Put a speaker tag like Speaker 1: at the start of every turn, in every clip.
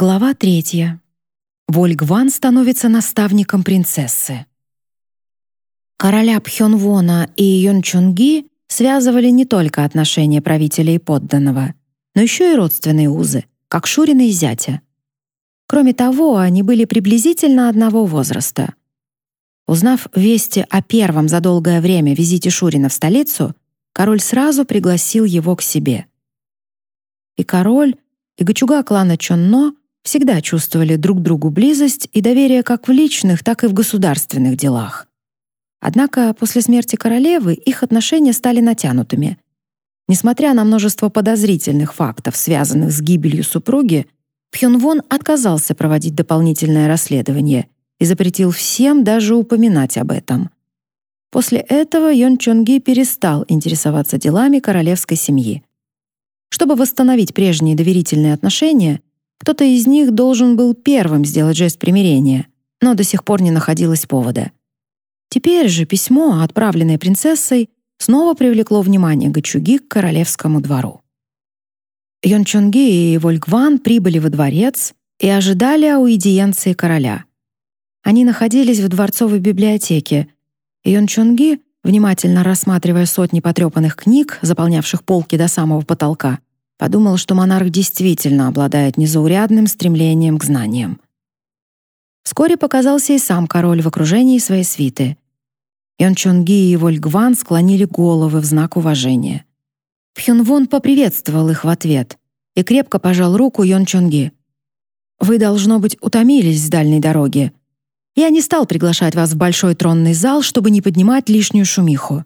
Speaker 1: Глава третья. Вольгван становится наставником принцессы. Короля Пхёнвона и Йончунги связывали не только отношения правителя и подданного, но еще и родственные узы, как Шурина и зятя. Кроме того, они были приблизительно одного возраста. Узнав вести о первом за долгое время визите Шурина в столицу, король сразу пригласил его к себе. И король, и гачуга клана Чонно всегда чувствовали друг другу близость и доверие как в личных, так и в государственных делах. Однако после смерти королевы их отношения стали натянутыми. Несмотря на множество подозрительных фактов, связанных с гибелью супруги, Пхёнвон отказался проводить дополнительное расследование и запретил всем даже упоминать об этом. После этого Йон Чонги перестал интересоваться делами королевской семьи. Чтобы восстановить прежние доверительные отношения, кто-то из них должен был первым сделать жест примирения, но до сих пор не находилось повода. Теперь же письмо, отправленное принцессой, снова привлекло внимание Гачуги к королевскому двору. Йон Чонги и Вольгван прибыли во дворец и ожидали аудиенции короля. Они находились в дворцовой библиотеке. Йон Чонги, внимательно рассматривая сотни потрепанных книг, заполнявших полки до самого потолка, Подумал, что монарх действительно обладает незаурядным стремлением к знаниям. Вскоре показался и сам король в окружении своей свиты. Ян Чонги и Вольгван склонили головы в знак уважения. Пхюнвон поприветствовал их в ответ и крепко пожал руку Йон Чонги. «Вы, должно быть, утомились с дальней дороги. Я не стал приглашать вас в большой тронный зал, чтобы не поднимать лишнюю шумиху».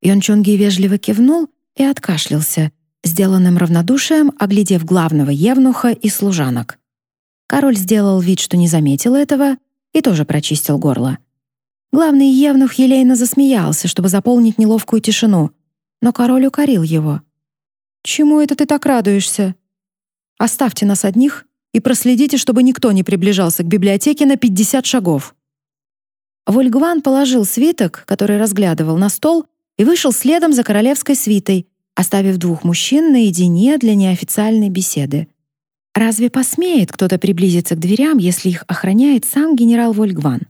Speaker 1: Йон Чонги вежливо кивнул и откашлялся, сделанным равнодушием, оглядев главного евнуха и служанок. Король сделал вид, что не заметил этого, и тоже прочистил горло. Главный евнух елейно засмеялся, чтобы заполнить неловкую тишину, но король укорил его. «Чему это ты так радуешься? Оставьте нас одних и проследите, чтобы никто не приближался к библиотеке на 50 шагов». Вольгван положил свиток, который разглядывал, на стол и вышел следом за королевской свитой, оставив двух мужчин наедине для неофициальной беседы. Разве посмеет кто-то приблизиться к дверям, если их охраняет сам генерал Вольгван?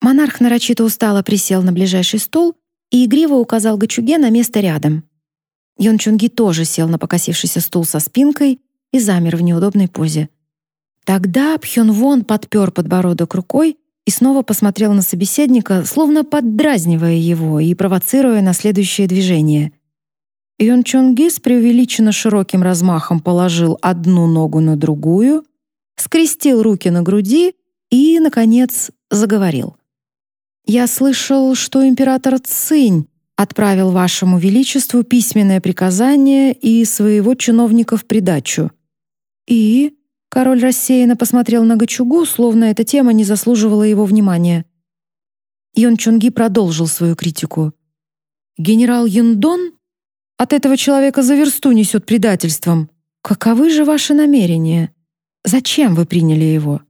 Speaker 1: Монарх нарочито устало присел на ближайший стул и игриво указал Гачуге на место рядом. Йон Чунги тоже сел на покосившийся стул со спинкой и замер в неудобной позе. Тогда Пхён Вон подпер подбородок рукой и снова посмотрел на собеседника, словно поддразнивая его и провоцируя на следующее движение. Йон Чонги с преувеличенно широким размахом положил одну ногу на другую, скрестил руки на груди и, наконец, заговорил. «Я слышал, что император Цинь отправил вашему величеству письменное приказание и своего чиновника в придачу. И...» Король рассеянно посмотрел на Гачугу, словно эта тема не заслуживала его внимания. Йон Чунги продолжил свою критику. «Генерал Юндон от этого человека за версту несет предательством. Каковы же ваши намерения? Зачем вы приняли его?»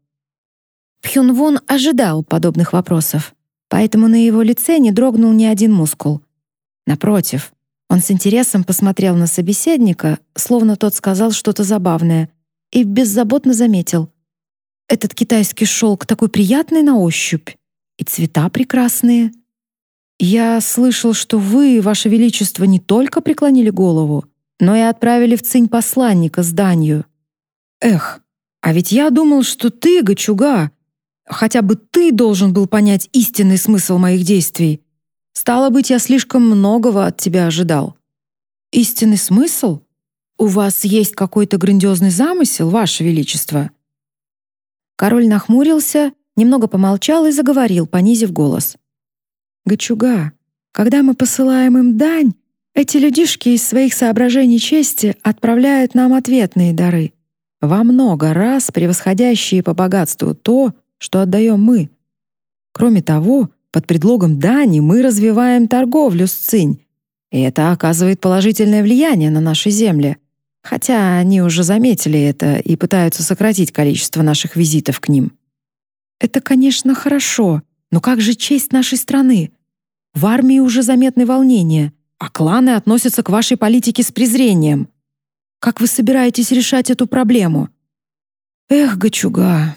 Speaker 1: Пхюнвон ожидал подобных вопросов, поэтому на его лице не дрогнул ни один мускул. Напротив, он с интересом посмотрел на собеседника, словно тот сказал что-то забавное, и беззаботно заметил. «Этот китайский шелк такой приятный на ощупь, и цвета прекрасные». «Я слышал, что вы, ваше величество, не только преклонили голову, но и отправили в цинь посланника с данью. Эх, а ведь я думал, что ты, Гачуга, хотя бы ты должен был понять истинный смысл моих действий. Стало быть, я слишком многого от тебя ожидал». «Истинный смысл? У вас есть какой-то грандиозный замысел, ваше величество?» Король нахмурился, немного помолчал и заговорил, понизив голос. Гачуга, когда мы посылаем им дань, эти людишки из своих соображений чести отправляют нам ответные дары, во много раз превосходящие по богатству то, что отдаем мы. Кроме того, под предлогом дани мы развиваем торговлю с цинь, и это оказывает положительное влияние на наши земли. Хотя они уже заметили это и пытаются сократить количество наших визитов к ним. Это, конечно, хорошо, но как же честь нашей страны? В армии уже заметны волнения, а кланы относятся к вашей политике с презрением. Как вы собираетесь решать эту проблему? «Эх, Гачуга,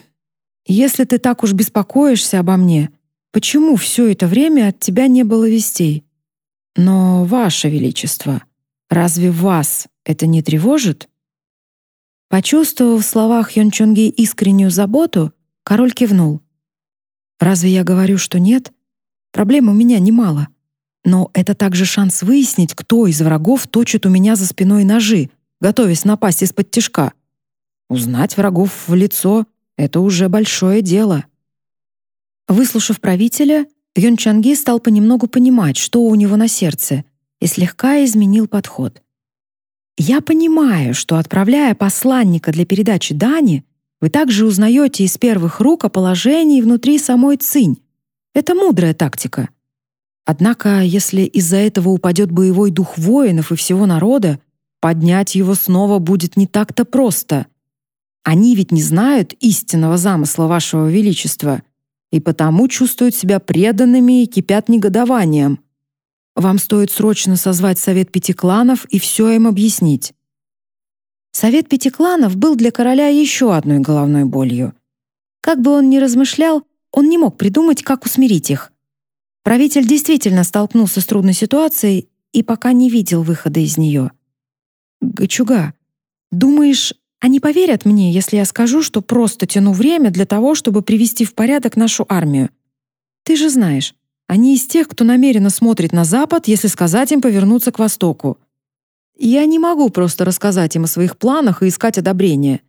Speaker 1: если ты так уж беспокоишься обо мне, почему все это время от тебя не было вестей? Но, Ваше Величество, разве вас это не тревожит?» Почувствовав в словах Йончонги искреннюю заботу, король кивнул. «Разве я говорю, что нет? Проблем у меня немало. Но это также шанс выяснить, кто из врагов точит у меня за спиной ножи, готовясь напасть из-под тишка. Узнать врагов в лицо — это уже большое дело». Выслушав правителя, Юн Чанги стал понемногу понимать, что у него на сердце, и слегка изменил подход. Я понимаю, что отправляя посланника для передачи Дани, вы также узнаете из первых рук о положении внутри самой Цинь. Это мудрая тактика. Однако, если из-за этого упадет боевой дух воинов и всего народа, поднять его снова будет не так-то просто. Они ведь не знают истинного замысла вашего величества и потому чувствуют себя преданными и кипят негодованием. Вам стоит срочно созвать совет пяти кланов и все им объяснить. Совет пяти кланов был для короля еще одной головной болью. Как бы он ни размышлял, он не мог придумать, как усмирить их. Правитель действительно столкнулся с трудной ситуацией и пока не видел выхода из нее. «Гачуга, думаешь, они поверят мне, если я скажу, что просто тяну время для того, чтобы привести в порядок нашу армию? Ты же знаешь, они из тех, кто намеренно смотрит на запад, если сказать им повернуться к востоку. Я не могу просто рассказать им о своих планах и искать одобрения.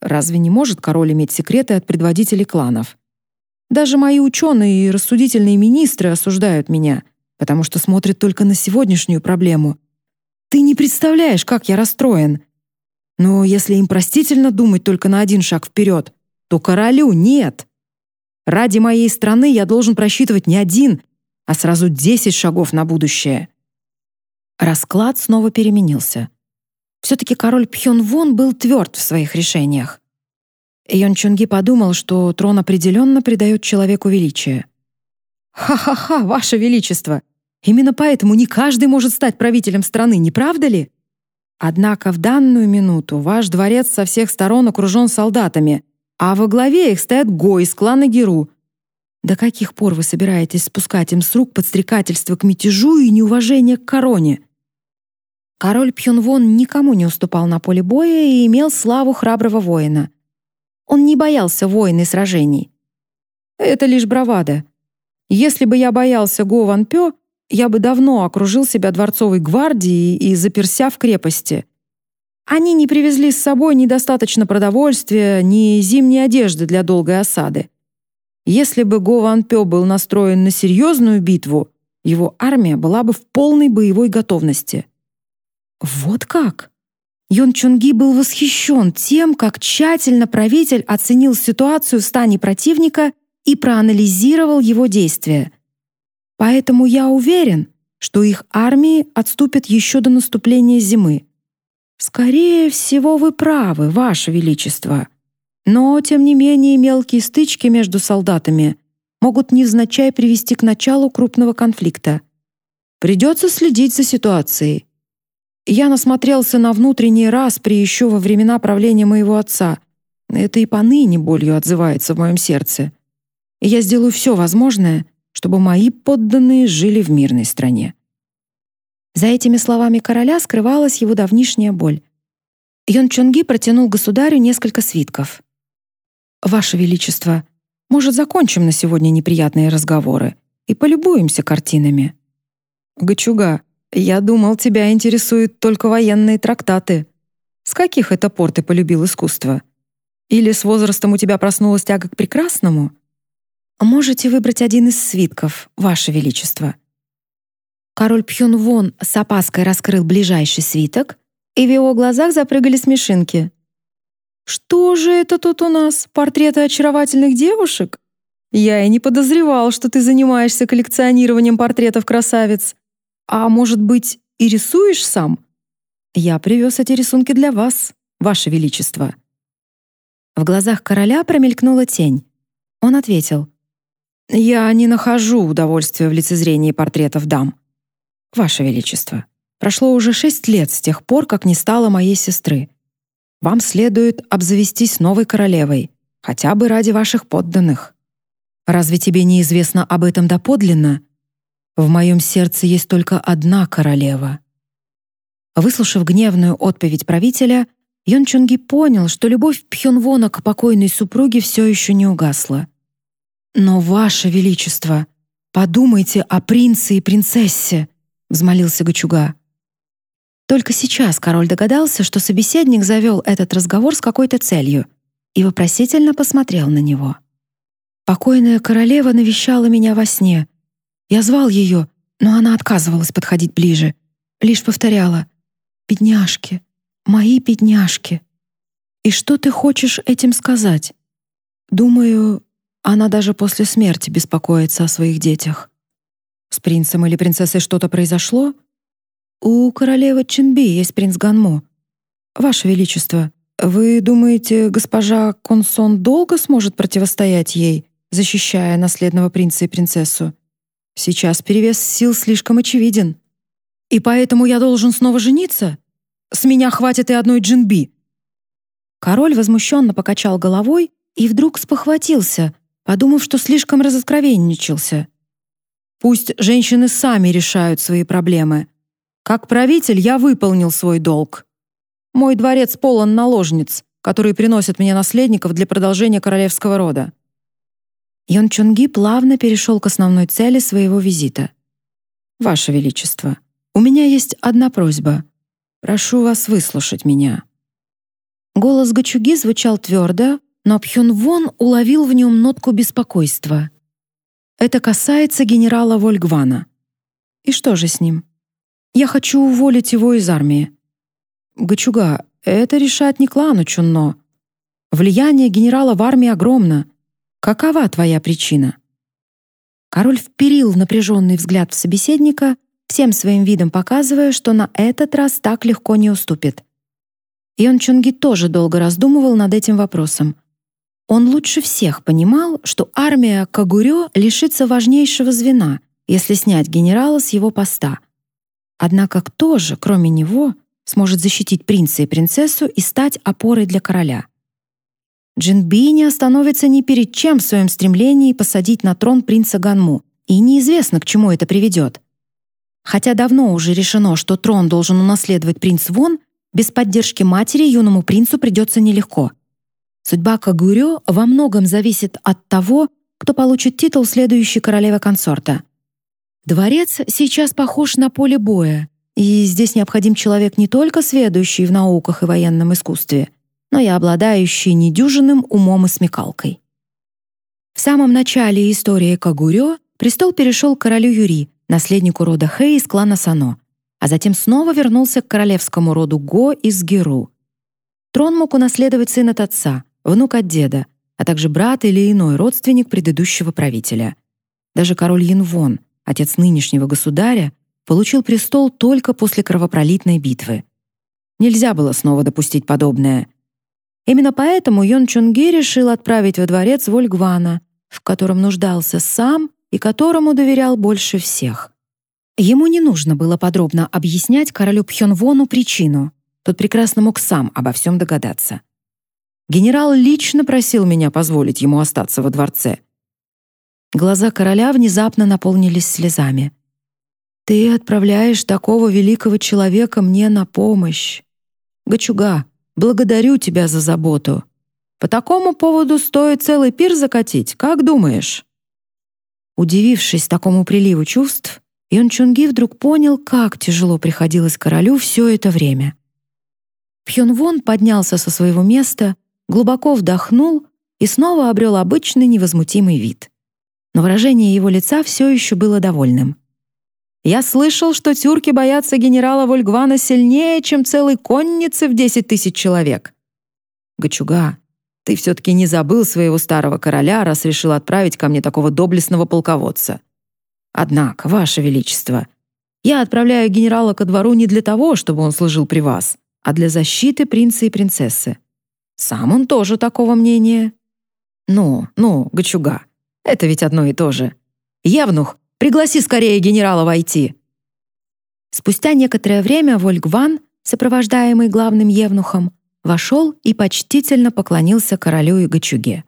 Speaker 1: Разве не может король иметь секреты от предводителей кланов? Даже мои ученые и рассудительные министры осуждают меня, потому что смотрят только на сегодняшнюю проблему. Ты не представляешь, как я расстроен. Но если им простительно думать только на один шаг вперед, то королю нет. Ради моей страны я должен просчитывать не один, а сразу десять шагов на будущее. Расклад снова переменился. Все-таки король Пхён-Вон был тверд в своих решениях. Йон Чунги подумал, что трон определенно придает человеку величие. «Ха-ха-ха, ваше величество! Именно поэтому не каждый может стать правителем страны, не правда ли? Однако в данную минуту ваш дворец со всех сторон окружен солдатами, а во главе их стоят Го из клана Геру. До каких пор вы собираетесь спускать им с рук подстрекательство к мятежу и неуважение к короне? Король Пхёнвон никому не уступал на поле боя и имел славу храброго воина. Он не боялся войн и сражений. Это лишь бравада. Если бы я боялся Го Ван Пё, я бы давно окружил себя дворцовой гвардией и заперся в крепости. Они не привезли с собой недостаточно продовольствия, ни зимней одежды для долгой осады. Если бы Го Ван Пё был настроен на серьезную битву, его армия была бы в полной боевой готовности. Вот как? Йон Чунги был восхищен тем, как тщательно правитель оценил ситуацию в стане противника и проанализировал его действия. Поэтому я уверен, что их армии отступят еще до наступления зимы. Скорее всего, вы правы, ваше величество. Но тем не менее мелкие стычки между солдатами могут невзначай привести к началу крупного конфликта. Придется следить за ситуацией. Я насмотрелся на внутренний распри еще во времена правления моего отца. Это и поныне болью отзывается в моем сердце. И я сделаю все возможное, чтобы мои подданные жили в мирной стране. За этими словами короля скрывалась его давнишняя боль. Йон Чонги протянул государю несколько свитков. «Ваше Величество, может, закончим на сегодня неприятные разговоры и полюбуемся картинами?» «Гачуга, я думал, тебя интересуют только военные трактаты. С каких это пор ты полюбил искусство? Или с возрастом у тебя проснулась тяга к прекрасному?» «Можете выбрать один из свитков, Ваше Величество», Король Пхён-Вон с опаской раскрыл ближайший свиток, и в его глазах запрыгали смешинки. «Что же это тут у нас? Портреты очаровательных девушек? Я и не подозревал, что ты занимаешься коллекционированием портретов красавиц. А может быть, и рисуешь сам? Я привез эти рисунки для вас, ваше величество». В глазах короля промелькнула тень. Он ответил: "Я не нахожу удовольствия в лицезрении портретов дам. Ваше Величество, прошло уже шесть лет с тех пор, как не стало моей сестры. вам следует обзавестись новой королевой, хотя бы ради ваших подданных. Разве тебе не известно об этом доподлинно? В моем сердце есть только одна королева». Выслушав гневную отповедь правителя, Йон Чунги понял, что любовь Пхёнвона к покойной супруге все еще не угасла. «Но, Ваше Величество, подумайте о принце и принцессе», — взмолился Гачуга. Только сейчас король догадался, что собеседник завел этот разговор с какой-то целью и вопросительно посмотрел на него. «Покойная королева навещала меня во сне. Я звал ее, но она отказывалась подходить ближе, лишь повторяла «Бедняжки, мои бедняжки». И что ты хочешь этим сказать? Думаю, она даже после смерти беспокоится о своих детях. С принцем или принцессой что-то произошло? У королевы Чинби есть принц Ганмо. Ваше величество, вы думаете, госпожа Консон долго сможет противостоять ей, защищая наследного принца и принцессу? Сейчас перевес сил слишком очевиден. И поэтому я должен снова жениться? С меня хватит и одной Джинби. Король возмущенно покачал головой и вдруг спохватился, подумав, что слишком разоткровенничался. Пусть женщины сами решают свои проблемы, как правитель я выполнил свой долг. Мой дворец полон наложниц, которые приносят мне наследников для продолжения королевского рода. Йон Чунги плавно перешел к основной цели своего визита. Ваше величество, у меня есть одна просьба. Прошу вас выслушать меня. Голос Гачуги звучал твердо, но Пхён Вон уловил в нем нотку беспокойства. Это касается генерала Вольгвана. И что же с ним? Я хочу уволить его из армии. Гачуга, это решает не клану Чунно. Влияние генерала в армии огромно. Какова твоя причина? Король вперил напряженный взгляд в собеседника, всем своим видом показывая, что на этот раз так легко не уступит. Ион Чунги тоже долго раздумывал над этим вопросом. Он лучше всех понимал, что армия Кагурё лишится важнейшего звена, если снять генерала с его поста — Однако кто же, кроме него, сможет защитить принца и принцессу и стать опорой для короля? Джинби не остановится ни перед чем в своем стремлении посадить на трон принца Ганму, и неизвестно, к чему это приведет. Хотя давно уже решено, что трон должен унаследовать принц Вон, без поддержки матери юному принцу придется нелегко. Судьба Кагурё во многом зависит от того, кто получит титул следующей королевы консорта. Дворец сейчас похож на поле боя, и здесь необходим человек не только сведущий в науках и военном искусстве, но и обладающий недюжинным умом и смекалкой. В самом начале истории Кагурё престол перешел к королю Юри, наследнику рода Хэ из клана Сано, а затем снова вернулся к королевскому роду Го из Геру. Трон мог унаследовать сын от отца, внук от деда, а также брат или иной родственник предыдущего правителя. Даже король Янвон, отец нынешнего государя, получил престол только после кровопролитной битвы. Нельзя было снова допустить подобное. Именно поэтому Йон Чунге решил отправить во дворец Вольгвана, в котором нуждался сам и которому доверял больше всех. Ему не нужно было подробно объяснять королю Пхёнвону причину. Тот прекрасно мог сам обо всем догадаться. Генерал лично просил меня позволить ему остаться во дворце — Глаза короля внезапно наполнились слезами. «Ты отправляешь такого великого человека мне на помощь. Гачуга, благодарю тебя за заботу. По такому поводу стоит целый пир закатить, как думаешь?» Удивившись такому приливу чувств, Йон Чунги вдруг понял, как тяжело приходилось королю все это время. Пхён Вон поднялся со своего места, глубоко вдохнул и снова обрел обычный невозмутимый вид но выражение его лица все еще было довольным. «Я слышал, что тюрки боятся генерала Вольгвана сильнее, чем целой конницы в десять тысяч человек». «Гачуга, ты все-таки не забыл своего старого короля, раз решил отправить ко мне такого доблестного полководца. Однако, ваше величество, я отправляю генерала ко двору не для того, чтобы он служил при вас, а для защиты принца и принцессы. Сам он тоже такого мнения. Ну, ну, Гачуга, это ведь одно и то же. Явнух, пригласи скорее генерала войти. Спустя некоторое время Вольгван, сопровождаемый главным евнухом, вошел и почтительно поклонился королю и Гачуге.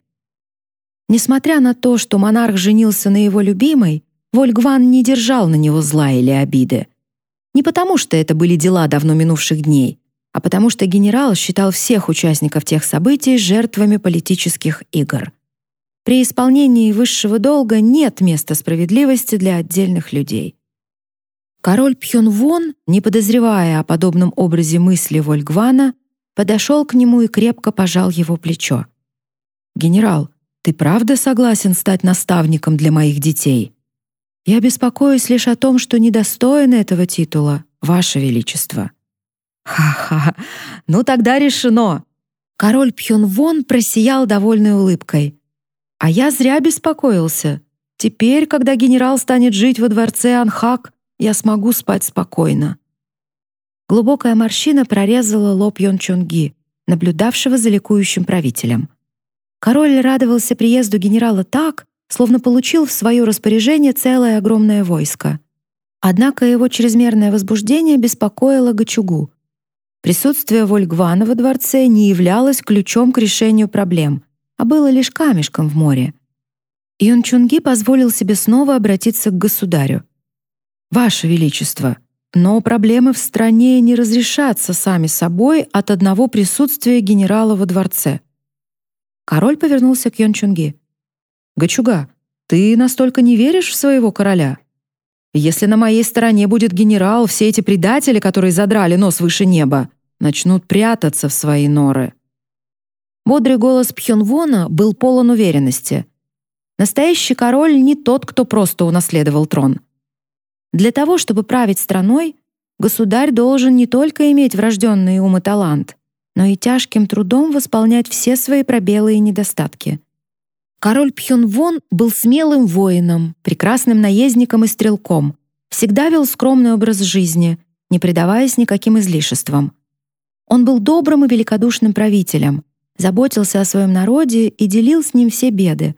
Speaker 1: Несмотря на то, что монарх женился на его любимой, Вольгван не держал на него зла или обиды. Не потому, что это были дела давно минувших дней, а потому что генерал считал всех участников тех событий жертвами политических игр. При исполнении высшего долга нет места справедливости для отдельных людей. Король Пхёнвон, не подозревая о подобном образе мысли Вольгвана, подошел к нему и крепко пожал его плечо. «Генерал, ты правда согласен стать наставником для моих детей? Я беспокоюсь лишь о том, что недостоин этого титула, Ваше Величество». «Ха-ха, ну тогда решено!» Король Пхёнвон просиял довольной улыбкой. «А я зря беспокоился. Теперь, когда генерал станет жить во дворце Анхак, я смогу спать спокойно». Глубокая морщина прорезала лоб Йон Чонги, наблюдавшего за ликующим правителем. Король радовался приезду генерала так, словно получил в свое распоряжение целое огромное войско. Однако его чрезмерное возбуждение беспокоило Гачугу. Присутствие Вольгвана во дворце не являлось ключом к решению проблем, а было лишь камешком в море. Юн Чунги позволил себе снова обратиться к государю. «Ваше Величество, но проблемы в стране не разрешатся сами собой от одного присутствия генерала во дворце». Король повернулся к Юн Чунги. «Гачуга, ты настолько не веришь в своего короля?» Если на моей стороне будет генерал, все эти предатели, которые задрали нос выше неба, начнут прятаться в свои норы. Бодрый голос Пхёнвона был полон уверенности. Настоящий король не тот, кто просто унаследовал трон. Для того, чтобы править страной, государь должен не только иметь врожденный ум и талант, но и тяжким трудом восполнять все свои пробелы и недостатки — Король Пхёнвон был смелым воином, прекрасным наездником и стрелком, всегда вел скромный образ жизни, не предаваясь никаким излишествам. Он был добрым и великодушным правителем, заботился о своем народе и делил с ним все беды.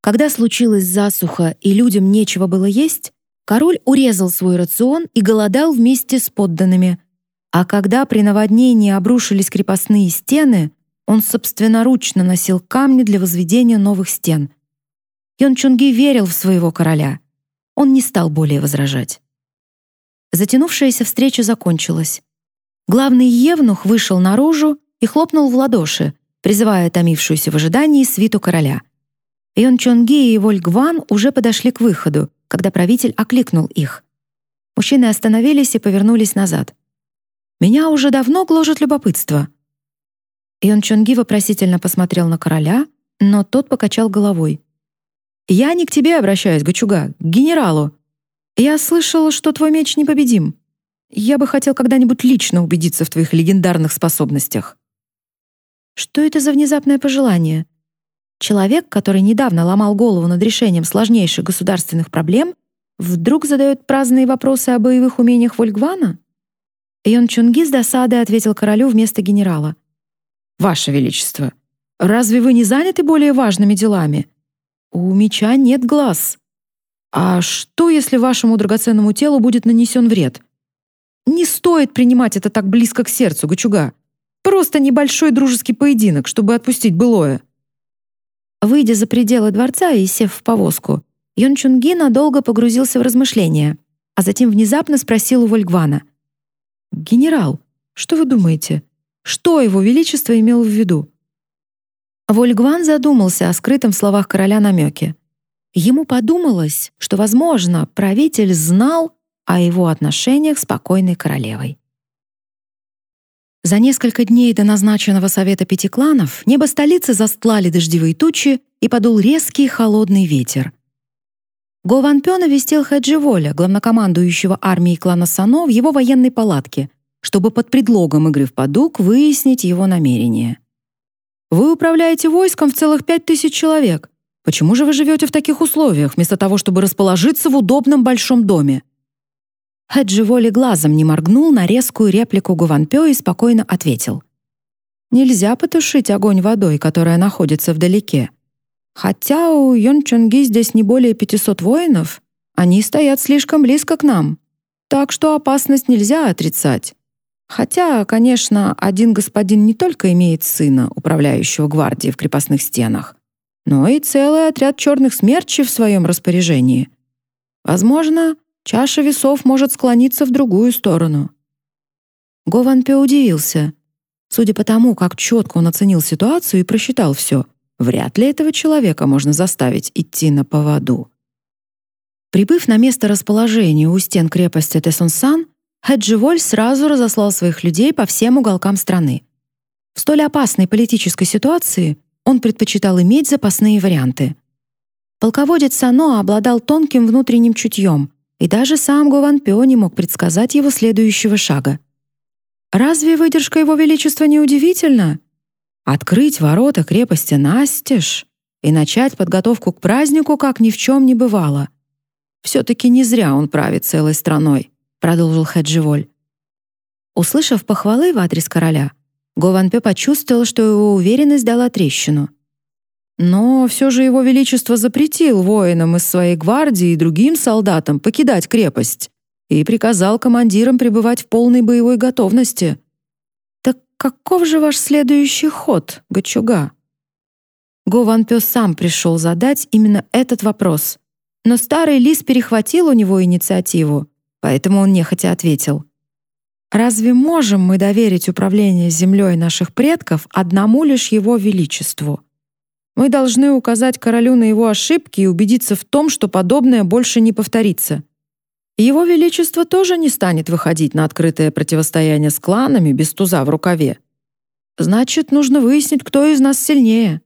Speaker 1: Когда случилась засуха и людям нечего было есть, король урезал свой рацион и голодал вместе с подданными. А когда при наводнении обрушились крепостные стены, он собственноручно носил камни для возведения новых стен. Йон Чунги верил в своего короля. Он не стал более возражать. Затянувшаяся встреча закончилась. Главный евнух вышел наружу и хлопнул в ладоши, призывая томившуюся в ожидании свиту короля. Йон Чонги и Вольгван уже подошли к выходу, когда правитель окликнул их. Мужчины остановились и повернулись назад. «Меня уже давно гложет любопытство», Йон Чонги вопросительно посмотрел на короля, но тот покачал головой. «Я не к тебе обращаюсь, Гачуга, к генералу. Я слышал, что твой меч непобедим. Я бы хотел когда-нибудь лично убедиться в твоих легендарных способностях». Что это за внезапное пожелание? Человек, который недавно ломал голову над решением сложнейших государственных проблем, вдруг задает праздные вопросы о боевых умениях Вольгвана? Йон Чунги с досадой ответил королю вместо генерала. Ваше Величество, разве вы не заняты более важными делами? У меча нет глаз. А что, если вашему драгоценному телу будет нанесен вред? Не стоит принимать это так близко к сердцу, Гачуга. Просто небольшой дружеский поединок, чтобы отпустить былое. Выйдя за пределы дворца и сев в повозку, Йон Чунги надолго погрузился в размышления, а затем внезапно спросил у Вольгвана. «Генерал, что вы думаете? Что его величество имел в виду? Вольгван задумался о скрытом словах короля намеке. Ему подумалось, что, возможно, правитель знал о его отношениях с покойной королевой. За несколько дней до назначенного совета пяти кланов небо столицы застлали дождевые тучи и подул резкий холодный ветер. Го Ван Пё навестил Хаджи Воля, главнокомандующего армией клана Сано, в его военной палатке, чтобы под предлогом игры в подук выяснить его намерения. «Вы управляете войском в целых пять тысяч человек. Почему же вы живете в таких условиях, вместо того, чтобы расположиться в удобном большом доме?» Хэджи воли глазом не моргнул на резкую реплику Гуванпё и спокойно ответил. «Нельзя потушить огонь водой, которая находится вдалеке. Хотя у Йончонги здесь не более 500 воинов, они стоят слишком близко к нам, так что опасность нельзя отрицать. Хотя, конечно, один господин не только имеет сына, управляющего гвардией в крепостных стенах, но и целый отряд черных смерчей в своем распоряжении. Возможно, чаша весов может склониться в другую сторону. Гован Пе удивился. Судя по тому, как четко он оценил ситуацию и просчитал все, вряд ли этого человека можно заставить идти на поводу. Прибыв на место расположения у стен крепости Тесонсан, Хадживоль сразу разослал своих людей по всем уголкам страны. В столь опасной политической ситуации он предпочитал иметь запасные варианты. Полководец Сано обладал тонким внутренним чутьем, и даже сам Гованпё не мог предсказать его следующего шага. Разве выдержка его величества не удивительна? Открыть ворота крепости настежь и начать подготовку к празднику, как ни в чем не бывало. Все-таки не зря он правит целой страной продолжил Хадживоль. Услышав похвалы в адрес короля, Гованпе почувствовал, что его уверенность дала трещину. Но все же его величество запретил воинам из своей гвардии и другим солдатам покидать крепость и приказал командирам пребывать в полной боевой готовности. Так каков же ваш следующий ход, Гачуга? Гован Пё сам пришел задать именно этот вопрос, но старый лис перехватил у него инициативу поэтому он нехотя ответил. «Разве можем мы доверить управление землей наших предков одному лишь его величеству? Мы должны указать королю на его ошибки и убедиться в том, что подобное больше не повторится. Его величество тоже не станет выходить на открытое противостояние с кланами без туза в рукаве. Значит, нужно выяснить, кто из нас сильнее».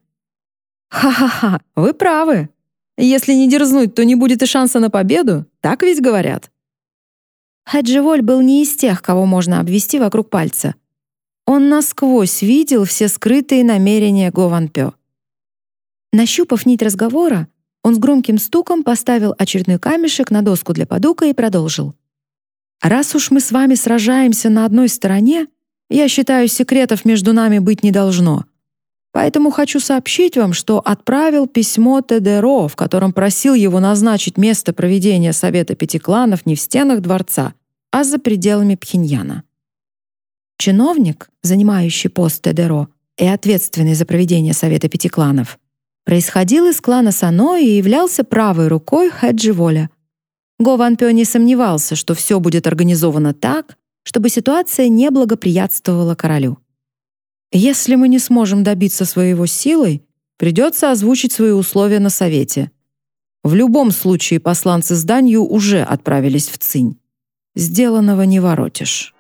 Speaker 1: «Ха-ха-ха, вы правы. Если не дерзнуть, то не будет и шанса на победу, так ведь говорят?» Хадживоль был не из тех, кого можно обвести вокруг пальца. Он насквозь видел все скрытые намерения Гованпё. Нащупав нить разговора, он с громким стуком поставил очередной камешек на доску для подука и продолжил. «Раз уж мы с вами сражаемся на одной стороне, я считаю, секретов между нами быть не должно. Поэтому хочу сообщить вам, что отправил письмо Тедеро, в котором просил его назначить место проведения Совета Пяти Кланов не в стенах дворца, а за пределами Пхеньяна. Чиновник, занимающий пост Тедеро и ответственный за проведение Совета Пяти Кланов, происходил из клана Сано и являлся правой рукой Хэджи Воля. Го Ван Пё не сомневался, что все будет организовано так, чтобы ситуация не благоприятствовала королю. Если мы не сможем добиться своего силой, придется озвучить свои условия на совете. В любом случае посланцы с данью уже отправились в Цинь. Сделанного не воротишь.